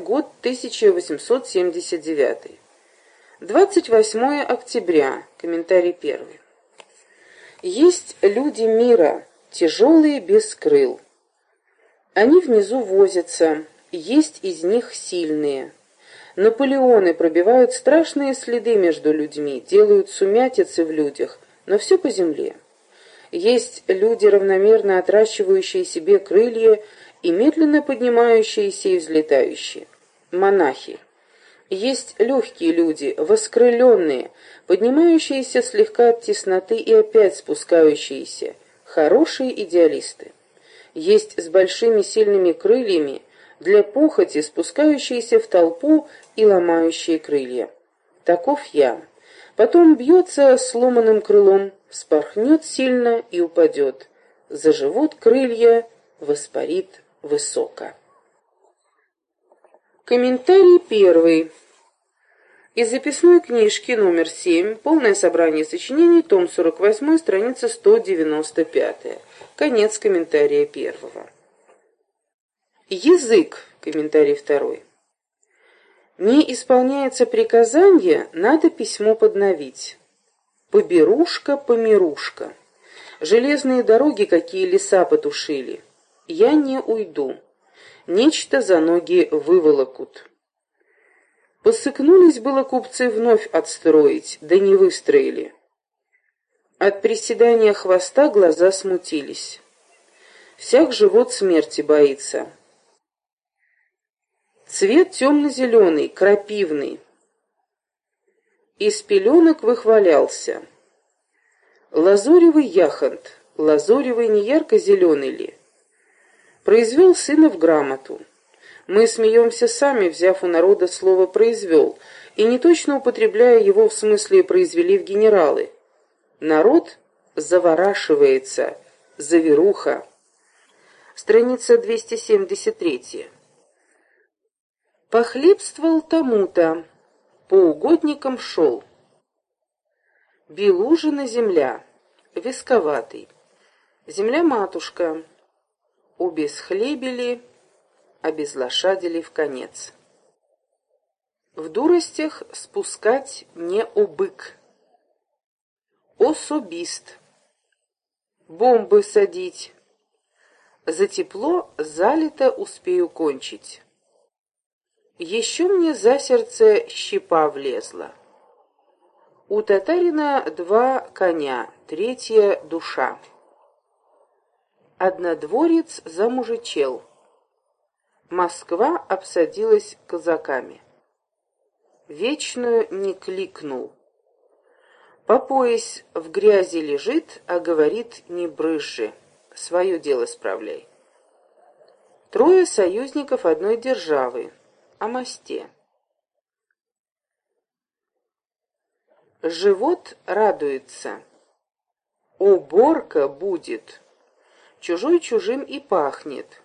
год 1879. 28 октября. Комментарий первый. Есть люди мира, тяжелые без крыл. Они внизу возятся, есть из них сильные. Наполеоны пробивают страшные следы между людьми, делают сумятицы в людях, но все по земле. Есть люди, равномерно отращивающие себе крылья и медленно поднимающиеся и взлетающие. Монахи. Есть легкие люди, воскрыленные, поднимающиеся слегка от тесноты и опять спускающиеся, хорошие идеалисты. Есть с большими сильными крыльями, для похоти спускающиеся в толпу и ломающие крылья. Таков я. Потом бьется сломанным крылом, вспорхнет сильно и упадет. Заживут крылья, воспарит высоко. Комментарий первый. Из записной книжки номер 7, полное собрание сочинений, том 48, страница 195. Конец комментария первого. Язык. Комментарий второй. Не исполняется приказание, надо письмо подновить. Поберушка, помирушка. Железные дороги, какие леса потушили. Я не уйду. Нечто за ноги выволокут. Посыкнулись было купцы вновь отстроить, да не выстроили. От приседания хвоста глаза смутились. Всяк живот смерти боится. Цвет темно-зеленый, крапивный. Из пеленок выхвалялся. Лазоревый яхонт, лазоревый не ярко-зеленый ли? Произвел сына в грамоту. Мы смеемся сами, взяв у народа слово «произвел», и не точно употребляя его в смысле «произвели в генералы». Народ заворашивается, заверуха. Страница 273. Похлебствовал тому-то, по угодникам шел. Белужина земля, висковатый. Земля-матушка, обесхлебели, обезлошадили в конец. В дуростях спускать не обык. Особист. Бомбы садить. За тепло залито успею кончить. Еще мне за сердце щепа влезла. У татарина два коня, третья душа. Однодворец замужичел. Москва обсадилась казаками. Вечную не кликнул. По пояс в грязи лежит, а говорит не брызжи. Свое дело справляй. Трое союзников одной державы о мосте. Живот радуется. Уборка будет. Чужой чужим и пахнет.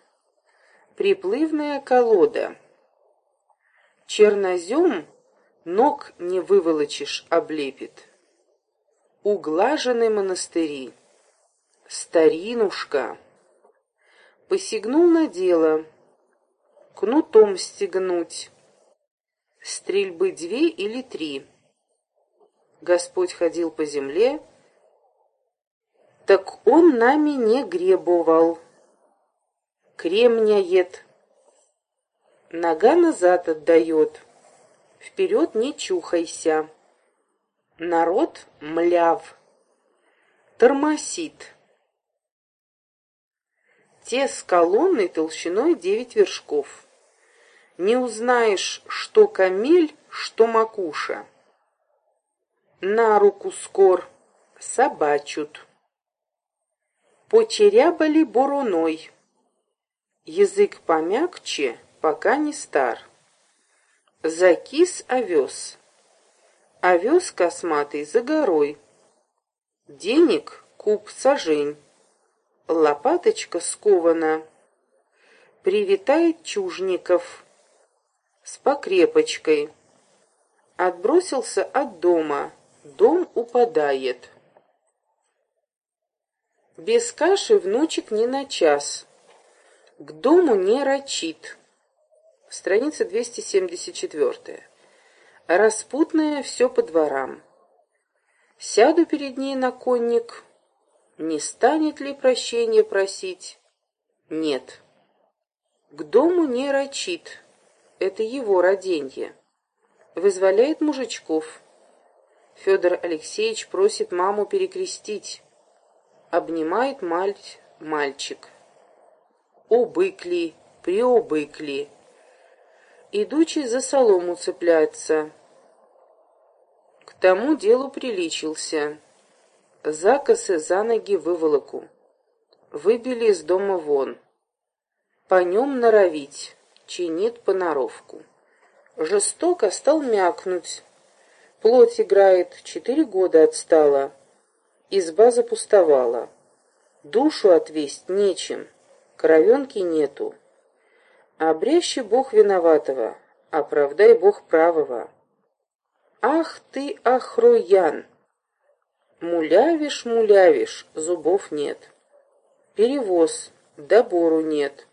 Приплывная колода. Чернозем ног не выволочишь, облепит. Углажены монастыри. Старинушка. Посягнул на дело кнутом стегнуть. Стрельбы две или три. Господь ходил по земле, так он нами не гребовал. Кремняет. Нога назад отдает. Вперед не чухайся. Народ мляв. Тормосит. Те с колонной толщиной девять вершков не узнаешь, что камель, что макуша. На руку скор собачут. Почерябали буруной. Язык помягче, пока не стар. Закис овес. Овес косматый за горой. Денег куб сажень. Лопаточка скована. Привитает чужников с покрепочкой. Отбросился от дома, дом упадает. Без каши внучек не на час, к дому не рачит. страница 274. Распутная все по дворам. Сяду перед ней на конник. Не станет ли прощения просить? Нет. К дому не рачит. Это его роденье. Вызволяет мужичков. Федор Алексеевич просит маму перекрестить. Обнимает мать мальчик. Обыкли, приобыкли. Идучий за солому цепляется. К тому делу приличился. Закосы за ноги выволоку. Выбили из дома вон. По нем норовить, чинит поноровку. Жестоко стал мякнуть. Плоть играет, четыре года отстала. Изба запустовала. Душу отвесть нечем, кровенки нету. Обрящи Бог виноватого, оправдай Бог правого. Ах ты, ахроян! Мулявишь, мулявишь, зубов нет. Перевоз, добору нет.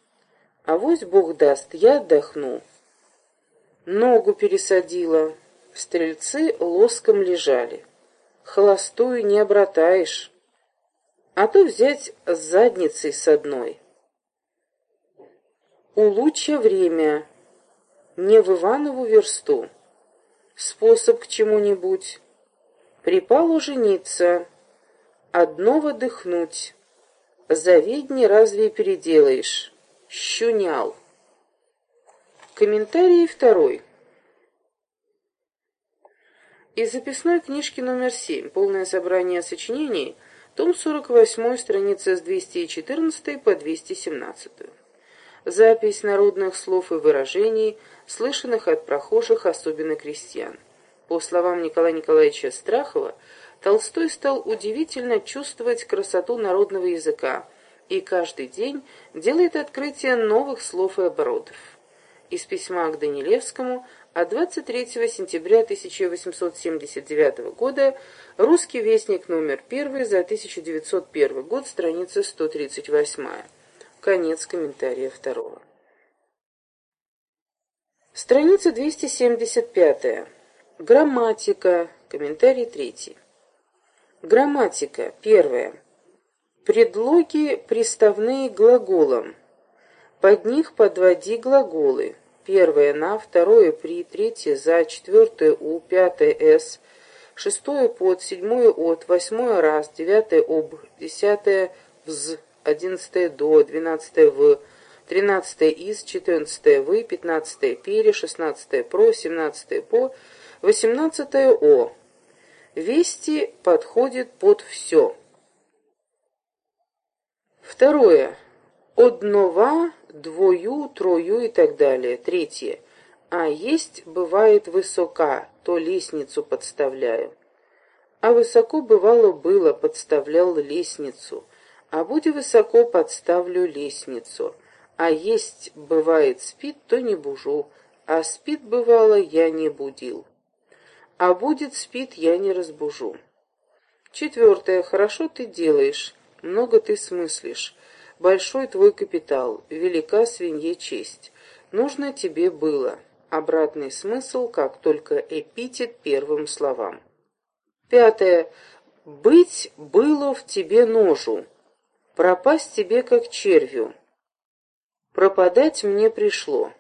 А вось Бог даст, я отдохну. Ногу пересадила, стрельцы лоском лежали. Холостую не обратаешь а то взять с задницей с одной. У луча время, не в Иванову версту. Способ к чему-нибудь. Припало жениться, одно выдохнуть. Заведни разве переделаешь? Щунял. Комментарий второй. Из записной книжки номер семь. Полное собрание сочинений – том 48, страница с 214 по 217. Запись народных слов и выражений, слышанных от прохожих, особенно крестьян. По словам Николая Николаевича Страхова, Толстой стал удивительно чувствовать красоту народного языка и каждый день делает открытие новых слов и оборотов. Из письма к Данилевскому от 23 сентября 1879 года «Русский вестник» номер 1 за 1901 год, страница 138. Конец комментария второго. Страница 275. Грамматика. Комментарий третий. Грамматика. Первое. Предлоги, приставные глаголам. Под них подводи глаголы первое на, второе при, третье за, четвертое у, пятое с, шестое под, седьмое от, восьмое раз, девятое об, десятое вз, одиннадцатое до, двенадцатое в, тринадцатое из, четырнадцатое вы, пятнадцатое пере, шестнадцатое про, семнадцатое по, восемнадцатое о. Вести подходит под все. Второе. Однова двою, трою и так далее. Третье. А есть бывает высока, то лестницу подставляю. А высоко бывало было, подставлял лестницу. А будь высоко, подставлю лестницу. А есть бывает спит, то не бужу. А спит бывало, я не будил. А будет спит, я не разбужу. Четвертое. Хорошо ты делаешь, много ты смыслишь. Большой твой капитал, велика свинье честь. Нужно тебе было. Обратный смысл, как только эпитет первым словам. Пятое. Быть было в тебе ножу, пропасть тебе как червю. Пропадать мне пришло.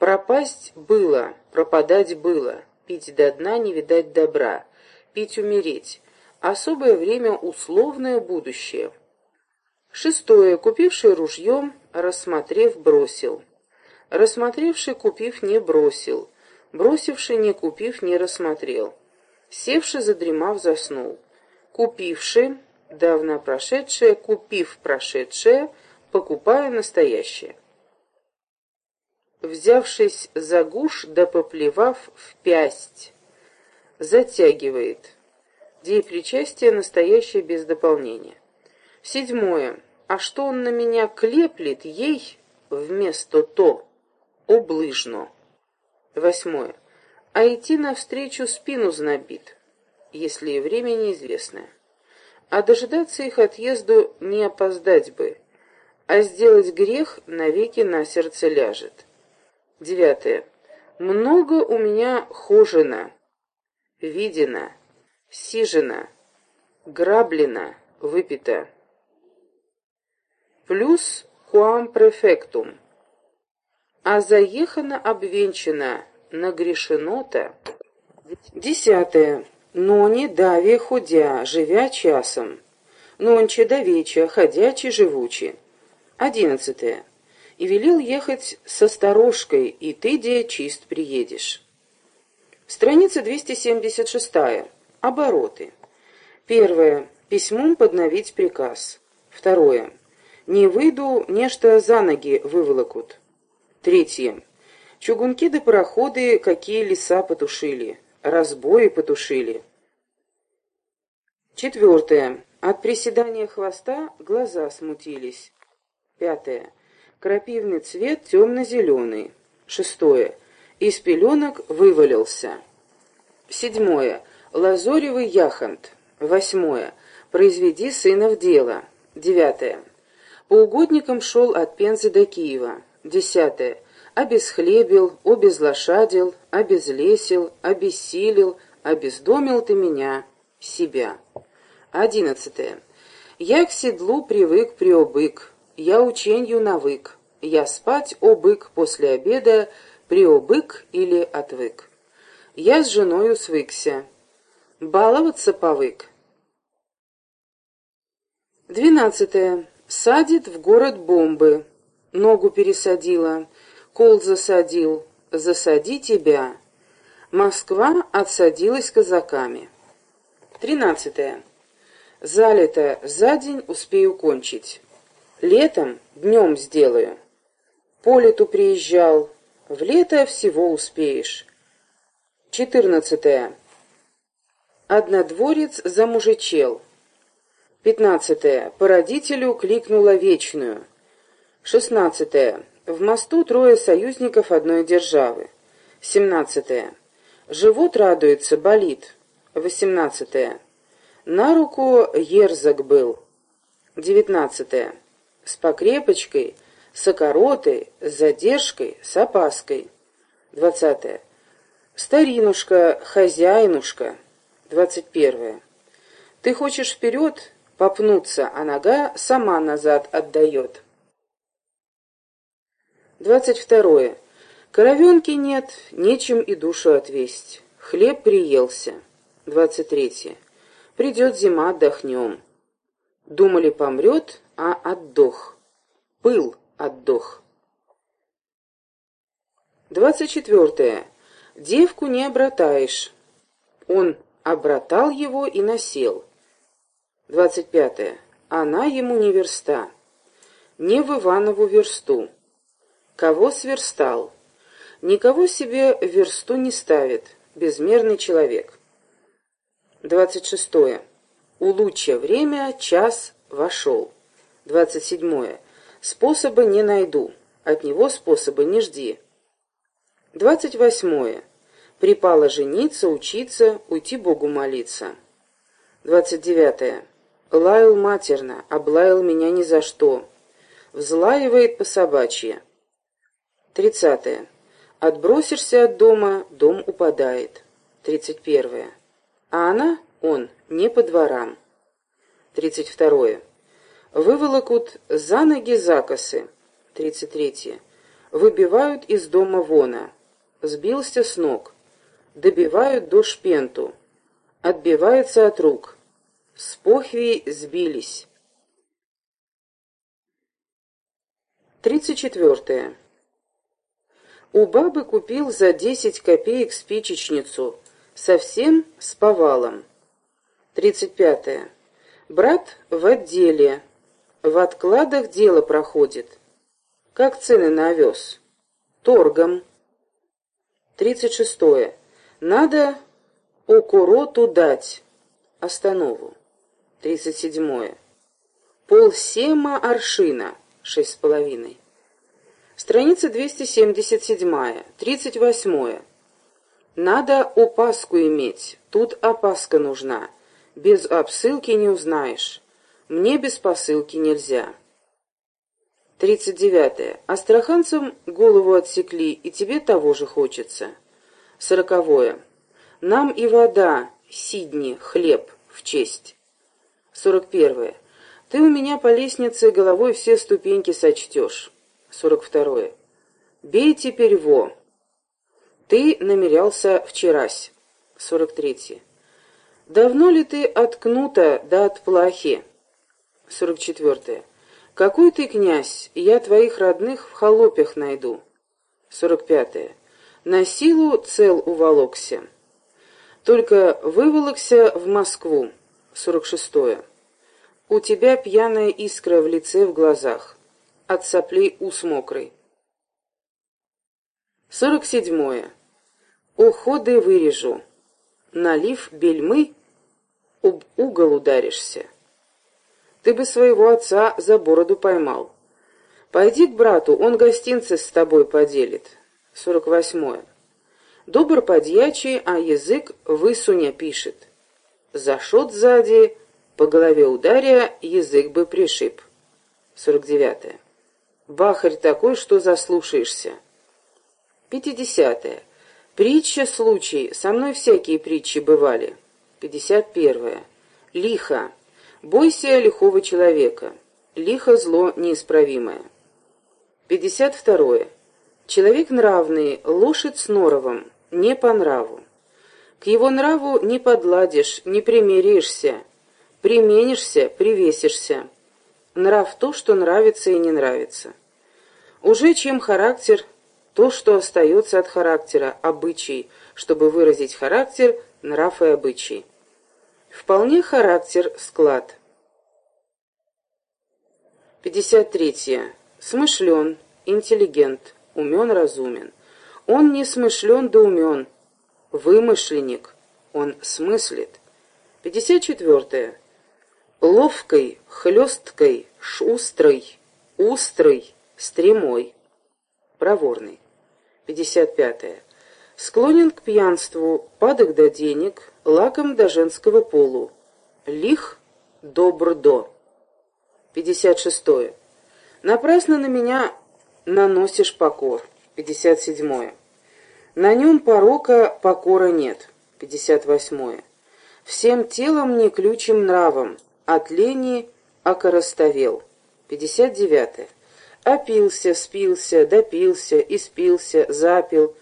Пропасть было, пропадать было, пить до дна не видать добра, пить умереть. Особое время условное будущее — Шестое. Купивший ружьем, рассмотрев, бросил. Рассмотревший, купив, не бросил. Бросивший, не купив, не рассмотрел. Севший, задремав, заснул. Купивший, давно прошедшее, купив прошедшее, покупая настоящее. Взявшись за гуш, да поплевав в пясть, затягивает. Деепричастие настоящее без дополнения. Седьмое. А что он на меня клеплет ей вместо то? Облыжно. Восьмое. А идти навстречу спину знобит, если и время неизвестное. А дожидаться их отъезду не опоздать бы, а сделать грех навеки на сердце ляжет. Девятое. Много у меня хожено, видено, сижено, граблено, выпито. Плюс quam префектум. А заехано обвенчано, нагрешено-то. Десятое. Нони даве ходя, живя часом. Нонче давеча, ходячи живучи. Одиннадцатое. И велел ехать со сторожкой, и ты, де, чист приедешь. Страница 276. Обороты. Первое. Письмом подновить приказ. Второе. Не выйду, нечто за ноги выволокут. Третье. Чугунки да пароходы какие леса потушили, разбои потушили. Четвертое. От приседания хвоста глаза смутились. Пятое. Крапивный цвет темно-зеленый. Шестое. Из пеленок вывалился. Седьмое. Лазоревый яхонт. Восьмое. Произведи сына в дело. Девятое. По угодникам шел от Пензы до Киева. Десятое. Обесхлебил, обезлошадил, обезлесил, обессилил, обездомил ты меня, себя. Одиннадцатое. Я к седлу привык приобык, я ученью навык, я спать обык после обеда приобык или отвык. Я с женою свыкся, баловаться повык. Двенадцатое. Садит в город бомбы. Ногу пересадила, кол засадил, засади тебя. Москва отсадилась казаками. Тринадцатое. Залито за день успею кончить. Летом днем сделаю. По лету приезжал, в лето всего успеешь. Четырнадцатое. Однодворец замужичел. Пятнадцатое. По родителю кликнула вечную. Шестнадцатое. В мосту трое союзников одной державы. Семнадцатое. Живот радуется, болит. Восемнадцатое. На руку ерзак был. Девятнадцатое. С покрепочкой, с окоротой, с задержкой, с опаской. Двадцатое. Старинушка, хозяинушка. Двадцать первое. Ты хочешь вперед, попнуться, а нога сама назад отдает. Двадцать второе. Коровенки нет, нечем и душу отвесть. Хлеб приелся. Двадцать третье. Придет зима, отдохнем. Думали, помрет, а отдох. Пыл отдох. Двадцать четвертое. Девку не обратаешь. Он обратал его и насел. Двадцать пятое. Она ему не верста. Не в Иванову версту. Кого сверстал? Никого себе версту не ставит. Безмерный человек. Двадцать шестое. У луча время, час, вошел. Двадцать седьмое. Способа не найду. От него способа не жди. Двадцать восьмое. Припало жениться, учиться, уйти Богу молиться. Двадцать девятое. Лаял матерно, облаял меня ни за что. Взлаивает по собачье. Тридцатое. Отбросишься от дома, дом упадает. Тридцать первое. А она, он, не по дворам. Тридцать второе. Выволокут за ноги закосы. Тридцать третье. Выбивают из дома вона. Сбился с ног. Добивают до шпенту. Отбивается от рук. С похви сбились. Тридцать четвертое. У бабы купил за десять копеек спичечницу, совсем с повалом. Тридцать пятое. Брат в отделе. В откладах дело проходит. Как цены на овес? Торгом. Тридцать шестое. Надо окуроту дать. Останову. Тридцать седьмое. Пол сема аршина. Шесть с половиной. Страница 277. Тридцать восьмое. Надо опаску иметь. Тут опаска нужна. Без обсылки не узнаешь. Мне без посылки нельзя. 39. Астраханцам голову отсекли, и тебе того же хочется. Сороковое. Нам и вода, Сидни, хлеб, в честь. Сорок первое. Ты у меня по лестнице головой все ступеньки сочтешь. Сорок второе. Бей теперь во. Ты намерялся вчерась. Сорок третье. Давно ли ты откнута да от плахи? Сорок четвертое. Какой ты князь, я твоих родных в холопях найду. Сорок пятое. На силу цел уволокся. Только выволокся в Москву. Сорок шестое. У тебя пьяная искра в лице, в глазах. От соплей ус мокрый. Сорок седьмое. Уходы вырежу. Налив бельмы, об угол ударишься. Ты бы своего отца за бороду поймал. Пойди к брату, он гостинцы с тобой поделит. Сорок восьмое. Добр подьячий, а язык высуня пишет. Зашот сзади, по голове ударя, язык бы пришиб. Сорок девятое. Бахарь такой, что заслушаешься. Пятидесятое. Притча случай. Со мной всякие притчи бывали. Пятьдесят первое. Лихо. Бойся лихого человека. Лихо зло неисправимое. Пятьдесят второе. Человек нравный, лошадь с норовом, не по нраву. К его нраву не подладишь, не примиришься. Применишься, привесишься. Нрав то, что нравится и не нравится. Уже чем характер, то, что остается от характера, обычай, чтобы выразить характер, нрав и обычай. Вполне характер, склад. 53. Смышлен, интеллигент, умен, разумен. Он не смышлен да умен, вымышленник, он смыслит. 54. Ловкой, хлесткой, шустрой, устрой, стремой. Проворный. 55. Склонен к пьянству, падок до денег, лаком до женского полу. Лих добр до. 56. Напрасно на меня наносишь покор. 57. На нем порока покора нет. 58. Всем телом не ключим нравом, от лени окоростовел. 59. Опился, спился, допился, испился, запил,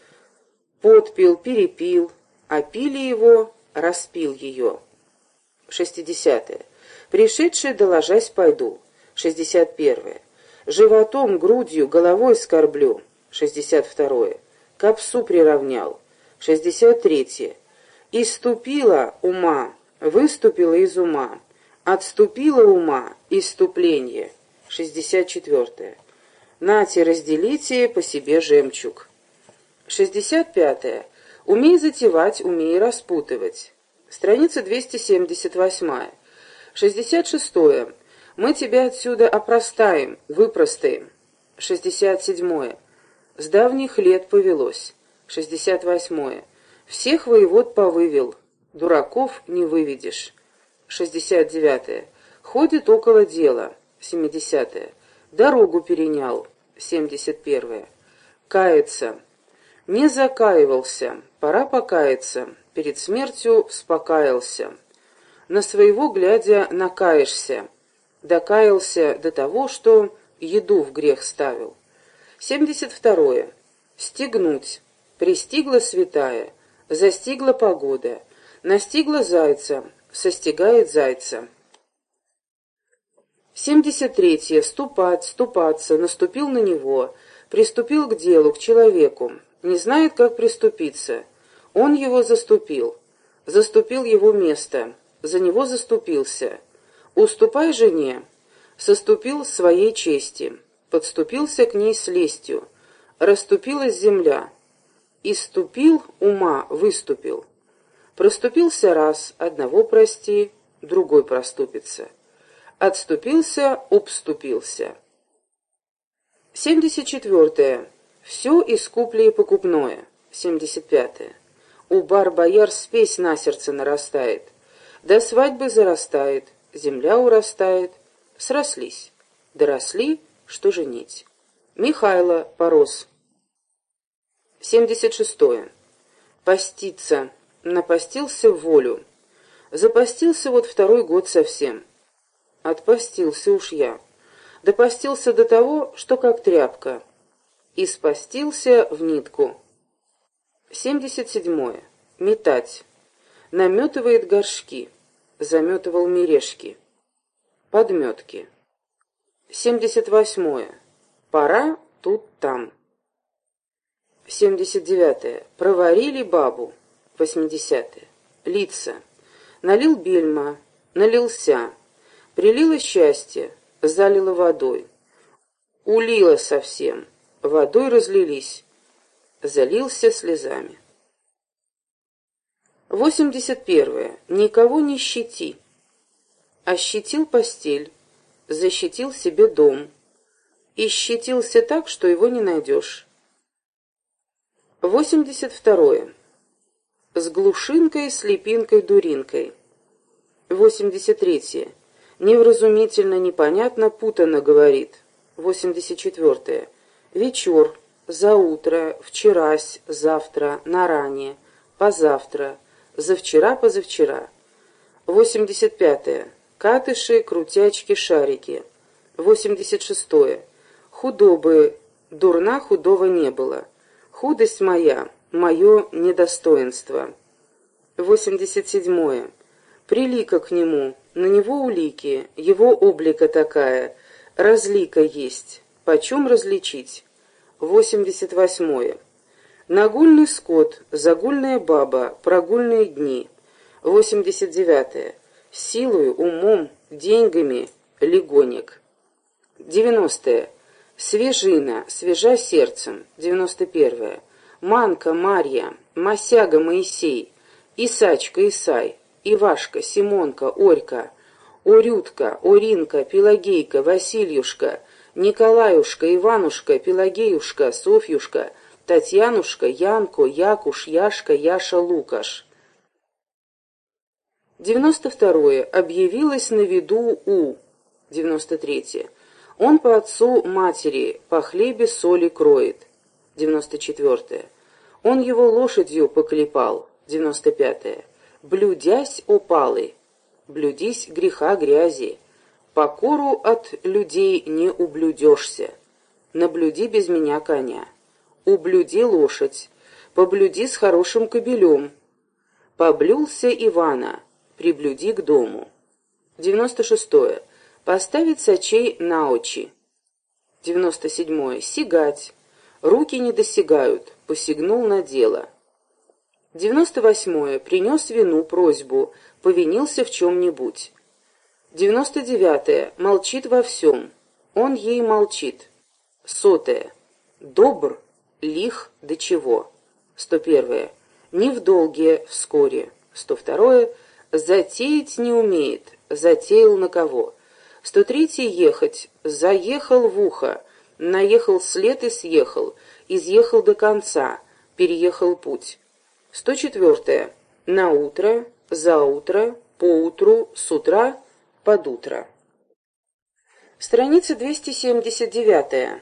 подпил, перепил, опили его, распил ее. 60. Пришедший, доложась, пойду. 61. Животом, грудью, головой скорблю. 62. К псу приравнял. 63. Иступила ума, выступила из ума. Отступила ума, иступление. 64. Нате, разделите по себе жемчуг. 65. Умей затевать, умей распутывать. Страница 278. 66. Мы тебя отсюда опростаем, выпростаем. 67. С давних лет повелось. 68. Всех воевод повывел, дураков не выведешь. 69. Ходит около дела. 70. Дорогу перенял. 71. Кается. Не закаивался, пора покаяться. Перед смертью вспокаялся. На своего глядя накаешься. Докаялся до того, что еду в грех ставил. 72. Стегнуть. Пристигла святая. Застигла погода. Настигла зайца. Состигает зайца. 73. Ступать, ступаться, наступил на него, приступил к делу, к человеку, не знает, как приступиться. Он его заступил, заступил его место, за него заступился. Уступай жене, соступил своей чести, подступился к ней с лестью, расступилась земля, иступил ума, выступил. Проступился раз, одного прости, другой проступится. Отступился, обступился. 74. Все искупле и покупное. 75. У бар-бояр спесь на сердце нарастает. До свадьбы зарастает, земля урастает. Срослись. Доросли, что же нить. Михайло порос. 76. Поститься. Напостился в волю. Запостился вот второй год совсем. Отпостился уж я. Допостился до того, что как тряпка. И спостился в нитку. 77. Метать. Наметывает горшки. Заметывал мережки. Подметки. 78. Пора тут-там. 79. Проварили бабу. 80. Лица. Налил бельма. Налился. Прилило счастье. Залило водой. Улило совсем. Водой разлились. Залился слезами. 81. Никого не щити. Ощетил постель, защитил себе дом. И щетился так, что его не найдешь. 82. С глушинкой, слепинкой, дуринкой. 83. Невразумительно, непонятно, путано говорит. 84. Вечер, заутро, вчерась, завтра, на ранее, позавтра, завчера, позавчера. 85. Катыши, крутячки, шарики. 86. -е. Худобы, дурна худого не было. Худость моя, мое недостоинство. 87. -е. Прилика к нему, на него улики, его облика такая, разлика есть. Почем различить? 88. -е. Нагульный скот, загульная баба, прогульные дни. 89. -е. Силою, умом, деньгами, легоник. 90. -е. Свежина, свежа сердцем. 91. -е. Манка, Марья, Масяга, Моисей, Исачка, Исай, Ивашка, Симонка, Орька, Орютка, Оринка, Пелагейка, Васильюшка, Николаюшка, Иванушка, Пелагеюшка, Софьюшка, Татьянушка, Янко, Якуш, Яшка, Яша, Лукаш. 92. Объявилась на виду У. 93. Он по отцу матери, по хлебе соли кроет. 94. Он его лошадью поклепал. 95. Блюдясь опалы. Блюдись греха грязи. Покору от людей не ублюдешься. Наблюди без меня коня ублюди лошадь, поблюди с хорошим кобелем. Поблюлся Ивана, приблюди к дому. 96. -е. Поставить сочей на очи. 97. -е. Сигать. Руки не досягают, посягнул на дело. 98. -е. Принес вину, просьбу, повинился в чем-нибудь. 99. -е. Молчит во всем. Он ей молчит. Сотое. Добр, лих до чего. 101. Не в долге, вскоре. 102. Затеять не умеет, затеял на кого. 103. Ехать, заехал в ухо, наехал след и съехал, изъехал до конца, переехал путь. 104. На утро, за утро, поутру, с утра, под утро. Страница 279.